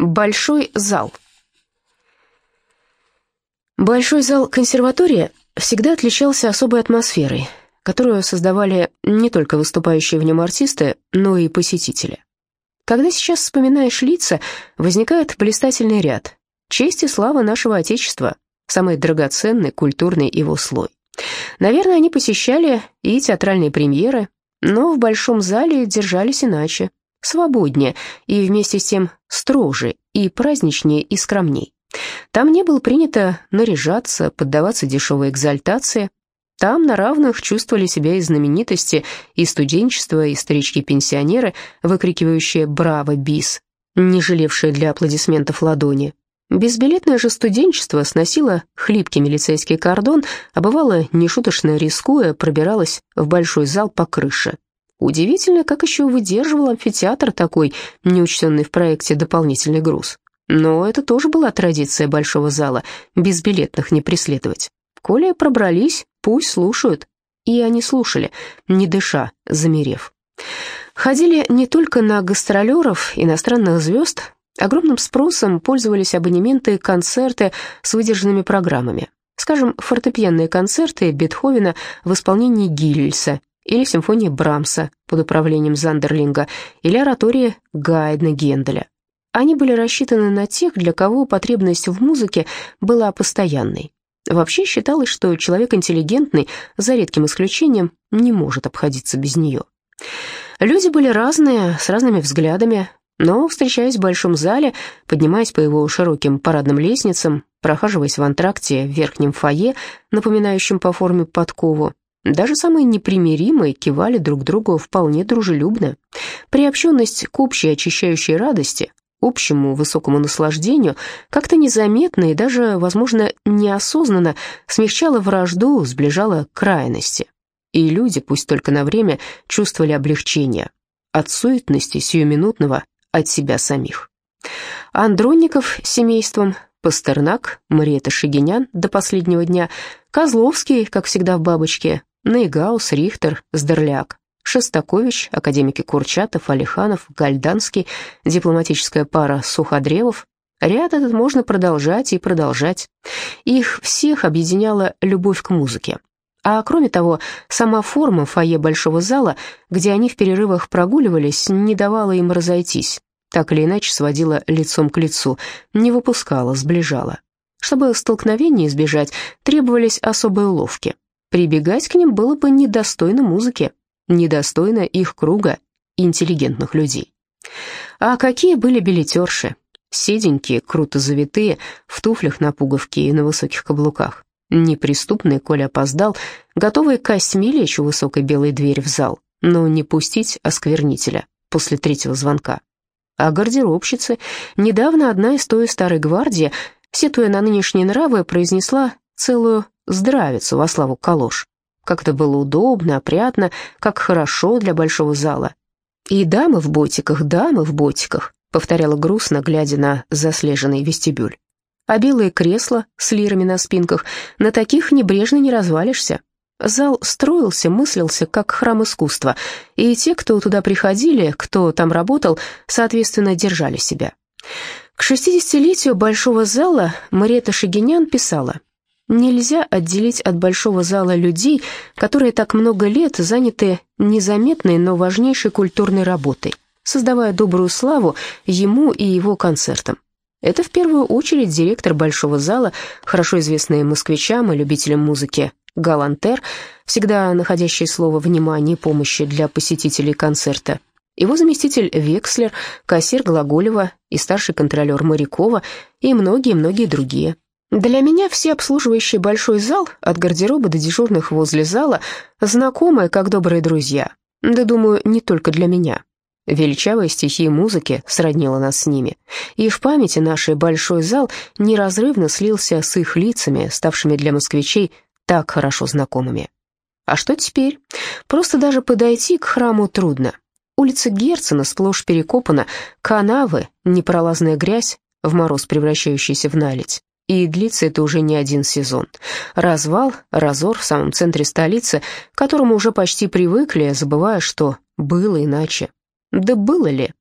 Большой зал. Большой зал консерватории всегда отличался особой атмосферой, которую создавали не только выступающие в нем артисты, но и посетители. Когда сейчас вспоминаешь лица, возникает блистательный ряд. Честь и слава нашего Отечества, самый драгоценный культурный его слой. Наверное, они посещали и театральные премьеры, но в большом зале держались иначе, свободнее и вместе с тем строже и праздничнее и скромней. Там не было принято наряжаться, поддаваться дешевой экзальтации. Там на равных чувствовали себя и знаменитости, и студенчество, и старички-пенсионеры, выкрикивающие «Браво, бис!», не жалевшие для аплодисментов ладони. Безбилетное же студенчество сносило хлипкий милицейский кордон, а бывало, нешуточно рискуя, пробиралось в большой зал по крыше. Удивительно, как еще выдерживал амфитеатр такой, неучтенный в проекте дополнительный груз. Но это тоже была традиция большого зала, безбилетных не преследовать. Коли пробрались, пусть слушают. И они слушали, не дыша, замерев. Ходили не только на гастролеров, иностранных звезд, огромным спросом пользовались абонементы концерты с выдержанными программами. Скажем, фортепианные концерты Бетховена в исполнении Гильса или симфония Брамса под управлением Зандерлинга или оратория Гайдна Генделя. Они были рассчитаны на тех, для кого потребность в музыке была постоянной. Вообще считалось, что человек интеллигентный, за редким исключением, не может обходиться без нее. Люди были разные, с разными взглядами, но, встречаясь в большом зале, поднимаясь по его широким парадным лестницам, прохаживаясь в антракте в верхнем фойе, напоминающем по форме подкову, даже самые непримиримые кивали друг другу вполне дружелюбно. Приобщенность к общей очищающей радости, общему высокому наслаждению, как-то незаметно и даже, возможно, неосознанно смягчала вражду, сближала крайности. И люди, пусть только на время, чувствовали облегчение от суетности сиюминутного от себя самих. Андронников с семейством, Пастернак, Мариэта Шигинян до последнего дня, Козловский, как всегда в «Бабочке», Нейгаус, Рихтер, Сдерляк, Шостакович, академики Курчатов, Алиханов, Гальданский, дипломатическая пара Суходревов. Ряд этот можно продолжать и продолжать. Их всех объединяла любовь к музыке. А кроме того, сама форма фойе большого зала, где они в перерывах прогуливались, не давала им разойтись, так или иначе сводила лицом к лицу, не выпускала, сближала. Чтобы столкновения избежать, требовались особые уловки. Прибегать к ним было бы недостойно музыки, недостойно их круга интеллигентных людей. А какие были билетерши? Седенькие, круто завитые, в туфлях на пуговке и на высоких каблуках. Неприступный, Коля опоздал, готовый костьми лечь у высокой белой двери в зал, но не пустить осквернителя после третьего звонка. А гардеробщицы, недавно одна из той старой гвардии, сетуя на нынешние нравы, произнесла целую здравицу во славу калош. Как это было удобно, опрятно, как хорошо для большого зала. И дамы в ботиках, дамы в ботиках, повторяла грустно, глядя на заслеженный вестибюль а белые кресла с лирами на спинках, на таких небрежно не развалишься. Зал строился, мыслился, как храм искусства, и те, кто туда приходили, кто там работал, соответственно, держали себя. К шестидесятилетию Большого зала Мариэта Шагинян писала «Нельзя отделить от Большого зала людей, которые так много лет заняты незаметной, но важнейшей культурной работой, создавая добрую славу ему и его концертам. Это в первую очередь директор Большого зала, хорошо известный москвичам и любителям музыки, Галантер, всегда находящий слово внимания и помощи для посетителей концерта, его заместитель Векслер, кассир Глаголева и старший контролер Морякова и многие-многие другие. Для меня все обслуживающие большой зал, от гардероба до дежурных возле зала, знакомые, как добрые друзья. Да, думаю, не только для меня. Величавая стихия музыки сроднила нас с ними, и в памяти нашей большой зал неразрывно слился с их лицами, ставшими для москвичей так хорошо знакомыми. А что теперь? Просто даже подойти к храму трудно. Улица Герцена сплошь перекопана, канавы, непролазная грязь, в мороз превращающийся в наледь. И длится это уже не один сезон. Развал, разор в самом центре столицы, к которому уже почти привыкли, забывая, что было иначе. Да было ли?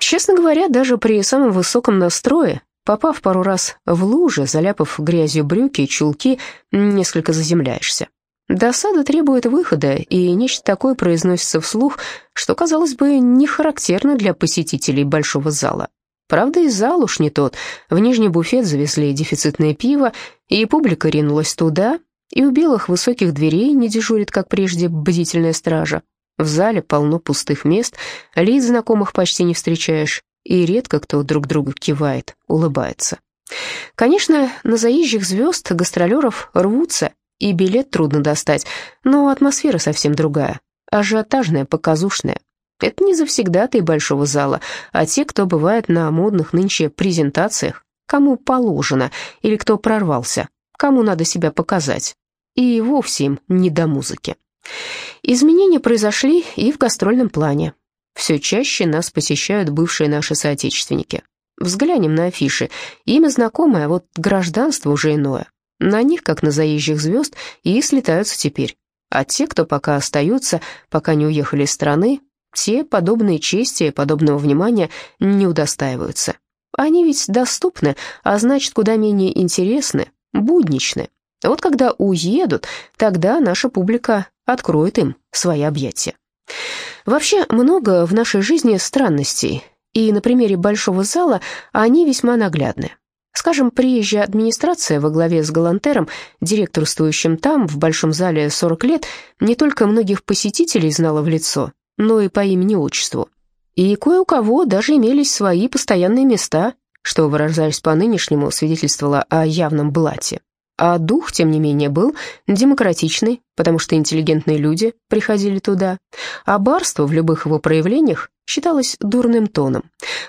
Честно говоря, даже при самом высоком настрое, попав пару раз в лужи, заляпав грязью брюки и чулки, несколько заземляешься. Досада требует выхода, и нечто такое произносится вслух, что, казалось бы, не характерно для посетителей большого зала. Правда, и зал уж не тот. В нижний буфет завезли дефицитное пиво, и публика ринулась туда, и у белых высоких дверей не дежурит, как прежде, бдительная стража. В зале полно пустых мест, лиц знакомых почти не встречаешь, и редко кто друг другу кивает, улыбается. Конечно, на заезжих звезд гастролеров рвутся, и билет трудно достать, но атмосфера совсем другая, ажиотажная, показушная. Это не завсегдатые большого зала, а те, кто бывает на модных нынче презентациях, кому положено или кто прорвался, кому надо себя показать. И вовсе им не до музыки. Изменения произошли и в гастрольном плане. Все чаще нас посещают бывшие наши соотечественники. Взглянем на афиши. Имя знакомое, а вот гражданство уже иное. На них, как на заезжих звезд, и слетаются теперь. А те, кто пока остаются, пока не уехали из страны, те подобные чести, подобного внимания не удостаиваются. Они ведь доступны, а значит, куда менее интересны, будничны. Вот когда уедут, тогда наша публика откроет им свои объятия. Вообще много в нашей жизни странностей, и на примере большого зала они весьма наглядны. Скажем, приезжая администрация во главе с Галантером, директорствующим там, в большом зале 40 лет, не только многих посетителей знала в лицо, но и по имени-отчеству. И кое у кого даже имелись свои постоянные места, что, выражаясь по-нынешнему, свидетельствовало о явном блате. А дух, тем не менее, был демократичный, потому что интеллигентные люди приходили туда, а барство в любых его проявлениях считалось дурным тоном.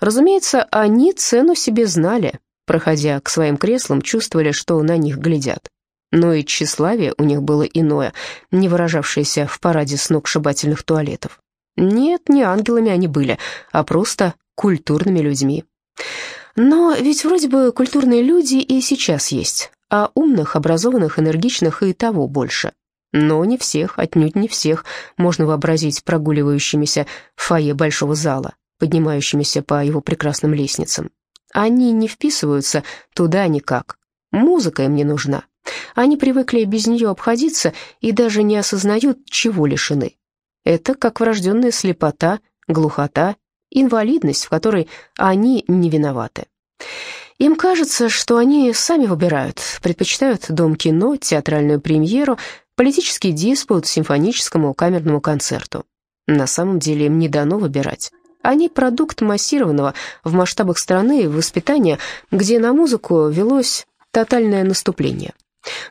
Разумеется, они цену себе знали, проходя к своим креслам, чувствовали, что на них глядят. Но и тщеславие у них было иное, не выражавшееся в параде сногсшибательных туалетов. Нет, не ангелами они были, а просто культурными людьми. Но ведь вроде бы культурные люди и сейчас есть, а умных, образованных, энергичных и того больше. Но не всех, отнюдь не всех, можно вообразить прогуливающимися в фойе большого зала, поднимающимися по его прекрасным лестницам. Они не вписываются туда никак. Музыка им не нужна. Они привыкли без нее обходиться и даже не осознают, чего лишены. Это как врожденная слепота, глухота, инвалидность, в которой они не виноваты. Им кажется, что они сами выбирают, предпочитают дом кино, театральную премьеру, политический диспут, симфоническому камерному концерту. На самом деле им не дано выбирать. Они продукт массированного в масштабах страны воспитания, где на музыку велось тотальное наступление.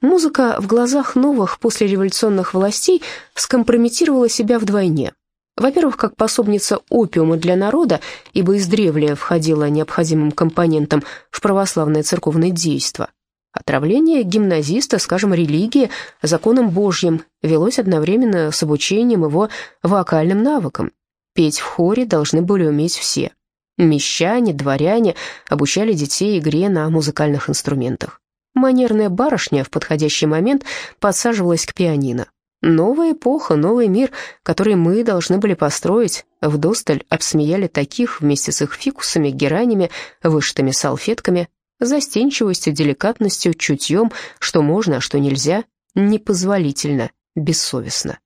Музыка в глазах новых послереволюционных властей скомпрометировала себя вдвойне – во-первых, как пособница опиума для народа, ибо издревле входила необходимым компонентом в православное церковное действо. Отравление гимназиста, скажем, религии, законом Божьим, велось одновременно с обучением его вокальным навыкам. Петь в хоре должны были уметь все. Мещане, дворяне обучали детей игре на музыкальных инструментах. Манерная барышня в подходящий момент подсаживалась к пианино. Новая эпоха, новый мир, который мы должны были построить, вдосталь обсмеяли таких вместе с их фикусами, геранями, вышитыми салфетками, застенчивостью, деликатностью, чутьем, что можно, а что нельзя, непозволительно, бессовестно.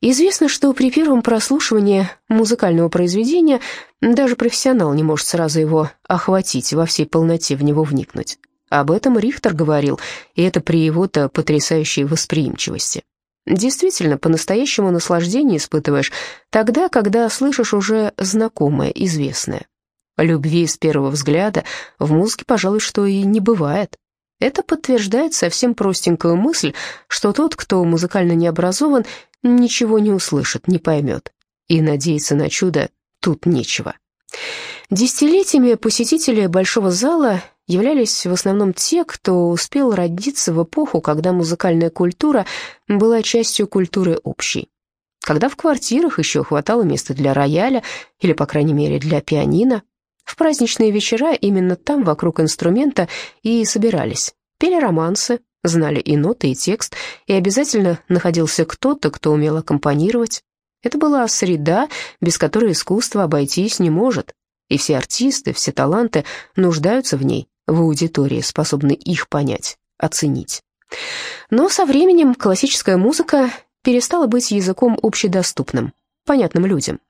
Известно, что при первом прослушивании музыкального произведения даже профессионал не может сразу его охватить, во всей полноте в него вникнуть. Об этом Рихтер говорил, и это при его-то потрясающей восприимчивости. Действительно, по-настоящему наслаждение испытываешь тогда, когда слышишь уже знакомое, известное. Любви с первого взгляда в музыке, пожалуй, что и не бывает. Это подтверждает совсем простенькую мысль, что тот, кто музыкально не образован, ничего не услышит, не поймет. И надеяться на чудо тут нечего. Десятилетиями посетители большого зала являлись в основном те, кто успел родиться в эпоху, когда музыкальная культура была частью культуры общей. Когда в квартирах еще хватало места для рояля, или, по крайней мере, для пианино, в праздничные вечера именно там, вокруг инструмента, и собирались. Пели романсы, знали и ноты, и текст, и обязательно находился кто-то, кто умел аккомпанировать. Это была среда, без которой искусство обойтись не может. и все артисты, все таланты нуждаются в ней, в аудитории, способной их понять, оценить. Но со временем классическая музыка перестала быть языком общедоступным, понятным людям.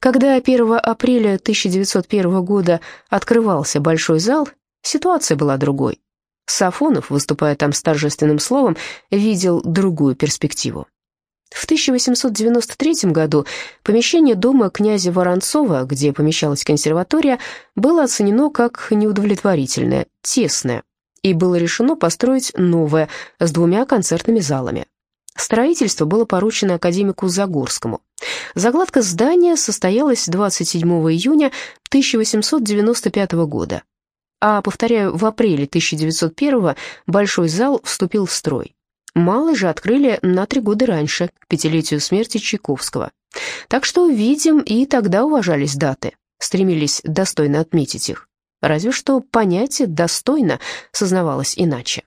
Когда 1 апреля 1901 года открывался большой зал, ситуация была другой. Сафонов, выступая там с торжественным словом, видел другую перспективу. В 1893 году помещение дома князя Воронцова, где помещалась консерватория, было оценено как неудовлетворительное, тесное, и было решено построить новое с двумя концертными залами. Строительство было поручено академику Загорскому. Загладка здания состоялась 27 июня 1895 года. А, повторяю, в апреле 1901 большой зал вступил в строй. Малый же открыли на три года раньше, к пятилетию смерти Чайковского. Так что, видим, и тогда уважались даты, стремились достойно отметить их. Разве что понятие «достойно» сознавалось иначе.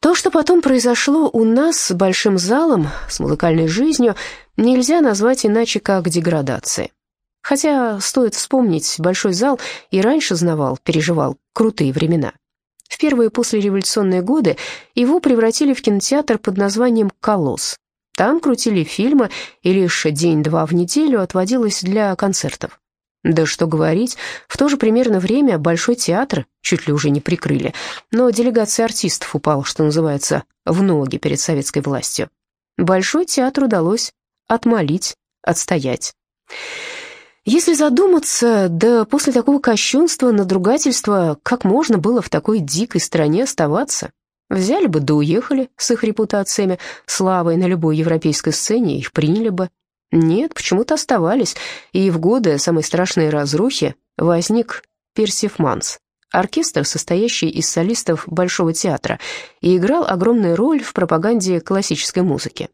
То, что потом произошло у нас с большим залом, с музыкальной жизнью, нельзя назвать иначе, как деградацией. Хотя, стоит вспомнить, большой зал и раньше знавал, переживал крутые времена. В первые послереволюционные годы его превратили в кинотеатр под названием «Колосс». Там крутили фильмы, и лишь день-два в неделю отводилось для концертов. Да что говорить, в то же примерно время Большой театр чуть ли уже не прикрыли, но делегация артистов упала, что называется, в ноги перед советской властью. Большой театр удалось отмолить, отстоять. Если задуматься, да после такого кощунства, надругательства, как можно было в такой дикой стране оставаться? Взяли бы да уехали с их репутациями, славой на любой европейской сцене, их приняли бы. Нет, почему-то оставались, и в годы самой страшной разрухи возник Персив Манс, оркестр, состоящий из солистов Большого театра, и играл огромную роль в пропаганде классической музыки.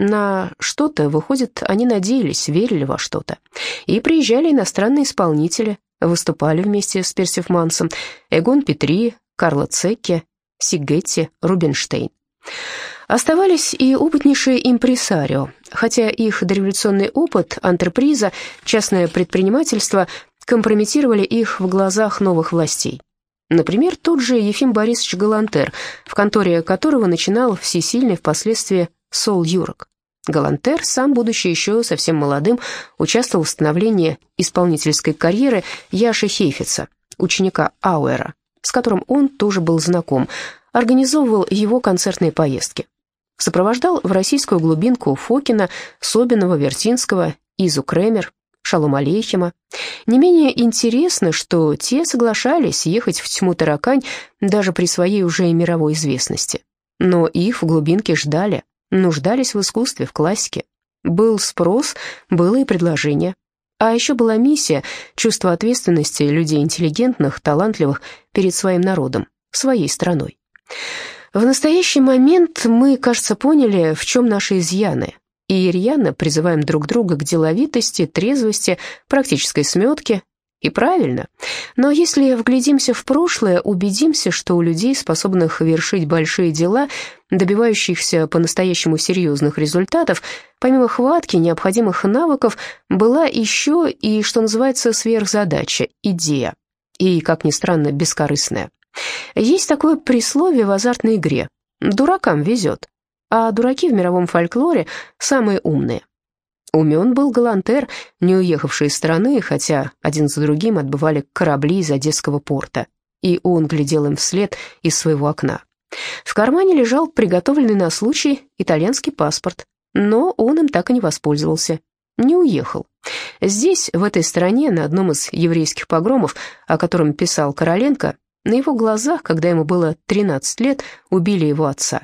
На что-то, выходит, они надеялись, верили во что-то. И приезжали иностранные исполнители, выступали вместе с Персив Мансом, Эгон Петри, Карло Цекке, Сигетти, Рубинштейн. Оставались и опытнейшие импресарио, хотя их дореволюционный опыт, антреприза, частное предпринимательство компрометировали их в глазах новых властей. Например, тот же Ефим Борисович Галантер, в конторе которого начинал всесильный впоследствии Сол Юрок. Галантер, сам будучи еще совсем молодым, участвовал в становлении исполнительской карьеры Яши Хейфица, ученика Ауэра, с которым он тоже был знаком, организовывал его концертные поездки. Сопровождал в российскую глубинку Фокина, Собинова, Вертинского, Изу Кремер, Шалом Алейхима. Не менее интересно, что те соглашались ехать в тьму таракань даже при своей уже мировой известности. Но их в глубинке ждали, нуждались в искусстве, в классике. Был спрос, было и предложение. А еще была миссия, чувство ответственности людей интеллигентных, талантливых перед своим народом, своей страной. В настоящий момент мы, кажется, поняли, в чем наши изъяны, и рьяно призываем друг друга к деловитости, трезвости, практической сметке. И правильно. Но если вглядимся в прошлое, убедимся, что у людей, способных вершить большие дела, добивающихся по-настоящему серьезных результатов, помимо хватки, необходимых навыков, была еще и, что называется, сверхзадача, идея. И, как ни странно, бескорыстная. Есть такое присловие в азартной игре «дуракам везет», а дураки в мировом фольклоре самые умные. Умен был Галантер, не уехавший из страны, хотя один за другим отбывали корабли из Одесского порта, и он глядел им вслед из своего окна. В кармане лежал приготовленный на случай итальянский паспорт, но он им так и не воспользовался, не уехал. Здесь, в этой стране, на одном из еврейских погромов, о котором писал Короленко, на его глазах, когда ему было 13 лет, убили его отца.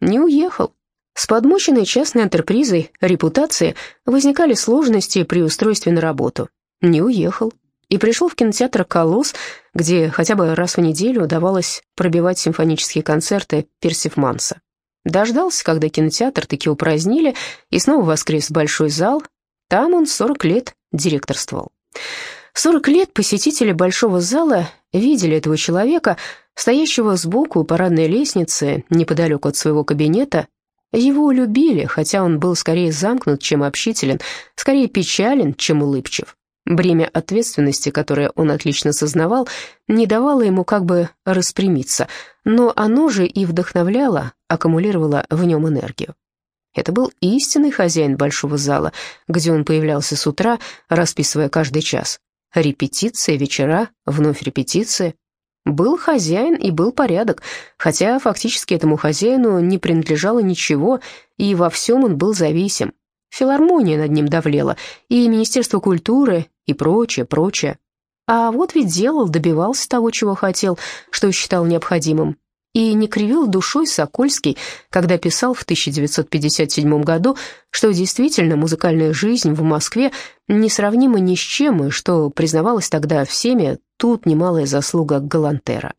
Не уехал. С подмоченной частной антрепризой репутации возникали сложности при устройстве на работу. Не уехал. И пришел в кинотеатр «Колосс», где хотя бы раз в неделю удавалось пробивать симфонические концерты Персив Манса. Дождался, когда кинотеатр таки упразднили, и снова воскрес большой зал. Там он 40 лет директорствовал. 40 лет посетители большого зала видели этого человека, стоящего сбоку у парадной лестницы, неподалеку от своего кабинета. Его любили, хотя он был скорее замкнут, чем общителен, скорее печален, чем улыбчив. Бремя ответственности, которое он отлично сознавал, не давало ему как бы распрямиться, но оно же и вдохновляло, аккумулировало в нем энергию. Это был истинный хозяин большого зала, где он появлялся с утра, расписывая каждый час. Репетиция, вечера, вновь репетиция. Был хозяин и был порядок, хотя фактически этому хозяину не принадлежало ничего, и во всем он был зависим. Филармония над ним давлела, и Министерство культуры, и прочее, прочее. А вот ведь делал, добивался того, чего хотел, что считал необходимым. И не кривил душой Сокольский, когда писал в 1957 году, что действительно музыкальная жизнь в Москве несравнима ни с чем, и что признавалось тогда всеми, тут немалая заслуга Галантера.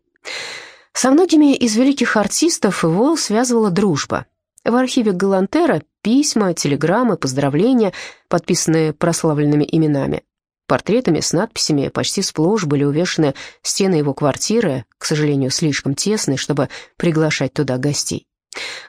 Со многими из великих артистов его связывала дружба. В архиве Галантера письма, телеграммы, поздравления, подписанные прославленными именами. Портретами с надписями почти сплошь были увешаны стены его квартиры, к сожалению, слишком тесные, чтобы приглашать туда гостей.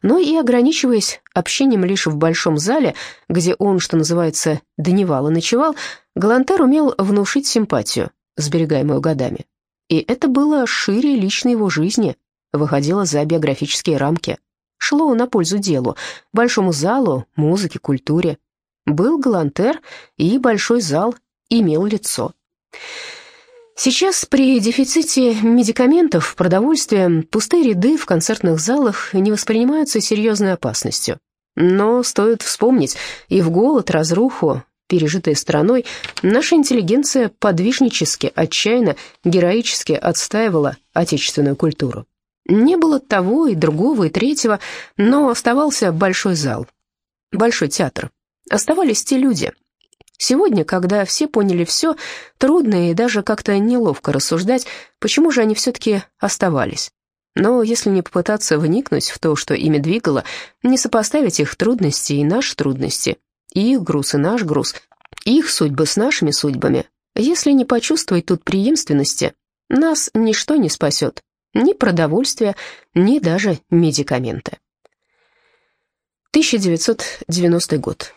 Но и ограничиваясь общением лишь в большом зале, где он, что называется, дневал и ночевал, Галантер умел внушить симпатию, сберегаемую годами. И это было шире личной его жизни, выходило за биографические рамки, шло на пользу делу, большому залу, музыке, культуре. Был Галантер и большой зал, имел лицо. Сейчас при дефиците медикаментов, продовольствия, пустые ряды в концертных залах не воспринимаются серьезной опасностью. Но стоит вспомнить, и в голод, разруху, пережитой страной, наша интеллигенция подвижнически, отчаянно, героически отстаивала отечественную культуру. Не было того и другого и третьего, но оставался большой зал, большой театр. Оставались те люди, Сегодня, когда все поняли все, трудно и даже как-то неловко рассуждать, почему же они все-таки оставались. Но если не попытаться вникнуть в то, что ими двигало, не сопоставить их трудности и наши трудности, их груз и наш груз, их судьбы с нашими судьбами, если не почувствовать тут преемственности, нас ничто не спасет, ни продовольствие, ни даже медикаменты. 1990 год.